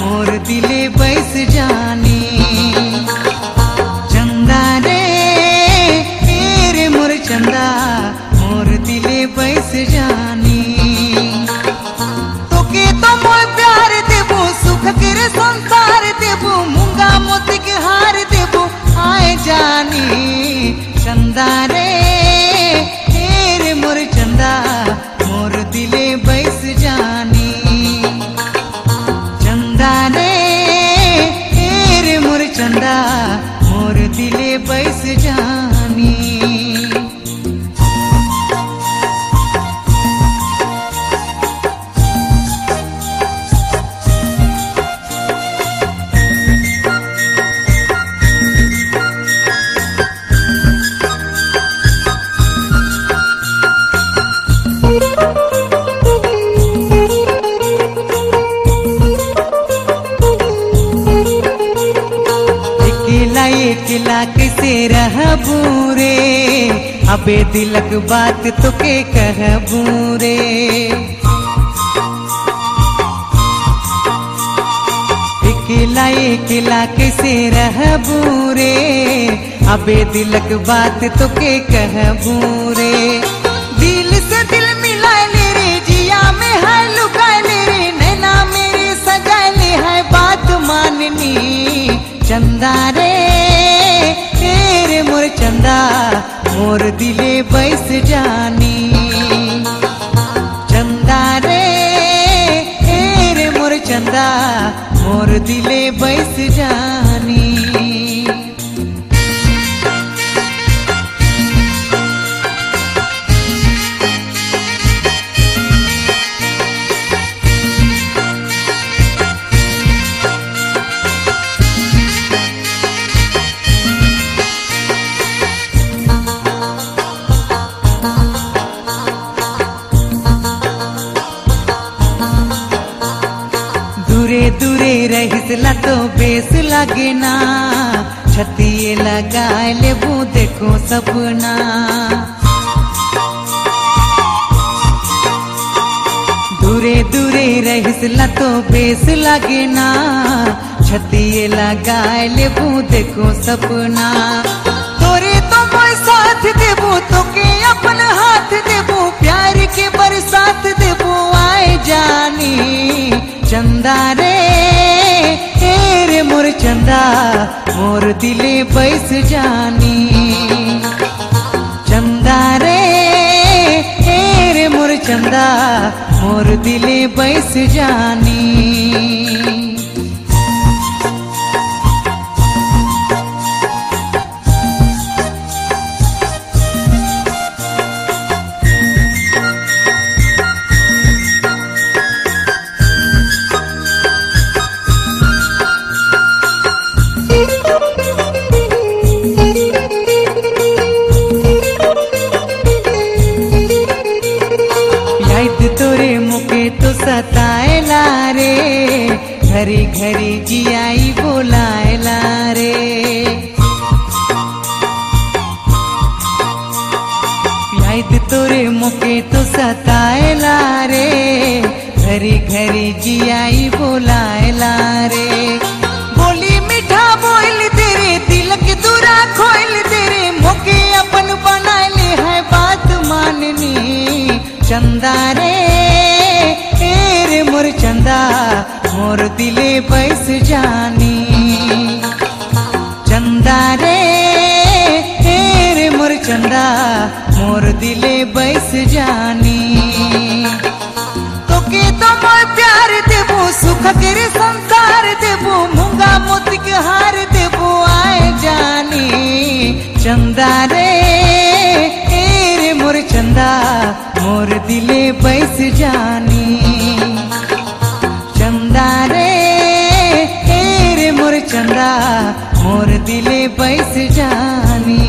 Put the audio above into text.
मोर दिले बैस जाने। चंदा रे मोर चंदा। दिले बैस जा। कैसे रहबू अबे दिलक बात तो के कहबू रे अकेला अकेला कैसे रहबू रे अबे दिलक बात तो के कहबू रे दिल से दिल मिला ले रे जिया में है लुका ले रे नैना, मेरे सजा ले है बात माननी। चंदा मोर दिले बैस जानी। चंदा रे तेरे मोर चंदा मोर दिले बैस जानी। दूरे दूरे रहिसला तो बेस लगे ना। छतिए लगाए लेबू, देखो सपना। दूरे दूरे रहिसला तो बेस लगे ना। छतिए लगाए लेबू, देखो सपना। मोर दिले बैस जानी। चंदा रे तेरे मोर चंदा मोर दिले बैस जानी। घरी घरी जियाई बोलाएला रे। याद तोरे मुके तो सताएला रे। घरी घरी जियाई बोलाएला रे। बोली, मीठा बोल तेरे दिल के दूरा खोल तेरे, मुके अपन बनाए है बात माननी। चंदा रे। तेरे मोर चंदा, मोर दिले बैस जानी। चंदा रे तेरे मोर चंदा, मोर दिले बैस जानी। तोके तो मोर प्यार देबो, सुख के संसार देबो, मूँगा मोती के हार देबो, आए जानी। चंदा रे तेरे मोर चंदा, मोर दिले बैस जानी। चंदा रे तेरे मोर चंदा मोर दिले बैस जानी।